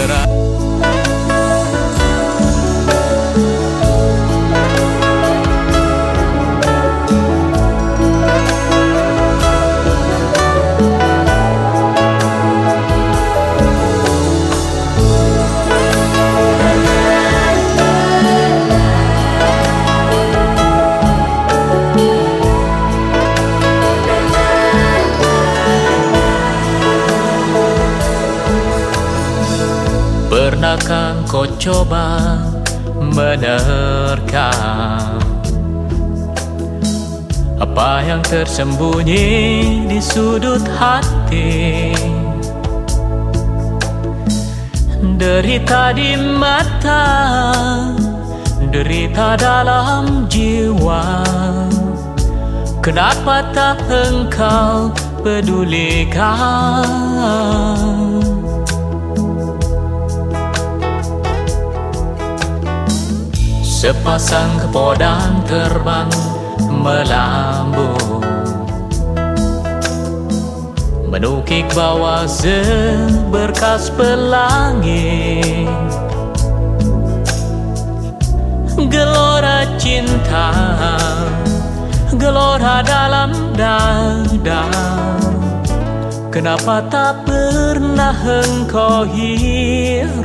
Será? Pernahkah kau coba menerka Apa yang tersembunyi di sudut hati? Derita di mata Derita dalam jiwa. Kenapa tak engkau pedulikan Sepasang kepodang terbang melambung. Menukik bawah seberkas pelangi Gelora cinta Gelora dalam dada. Kenapa tak pernah engkau hiraukan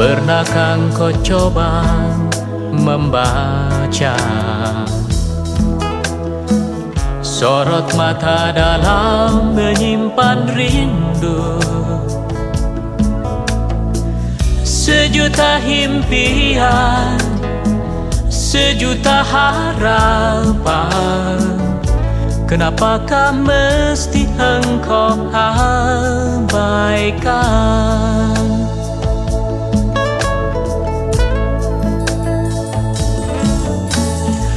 Pernahkah kau coba membaca? Sorot mata dalam impian Sejuta harapan. Kenapakah mesti engkau abaikan?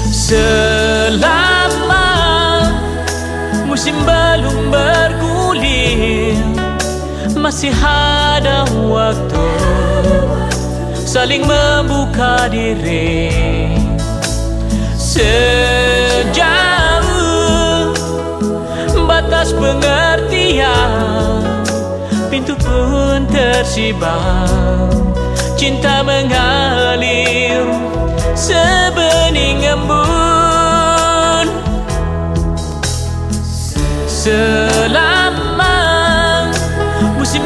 Selama musim belum bergulir Masih ada waktu Saling membuka diri. Sejauh batas pengertian Pintu pun tersibak Cinta mengalir sebening embun. Selama musim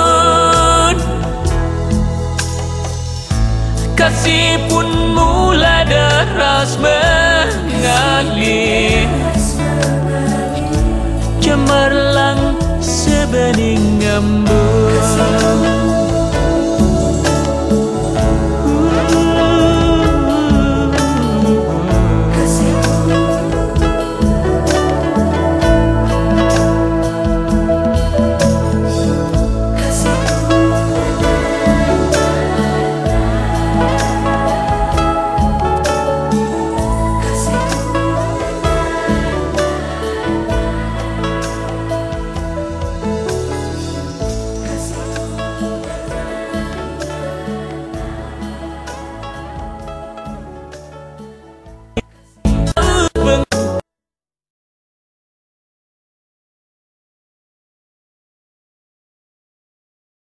deras mengalir Cemerlang sebening embun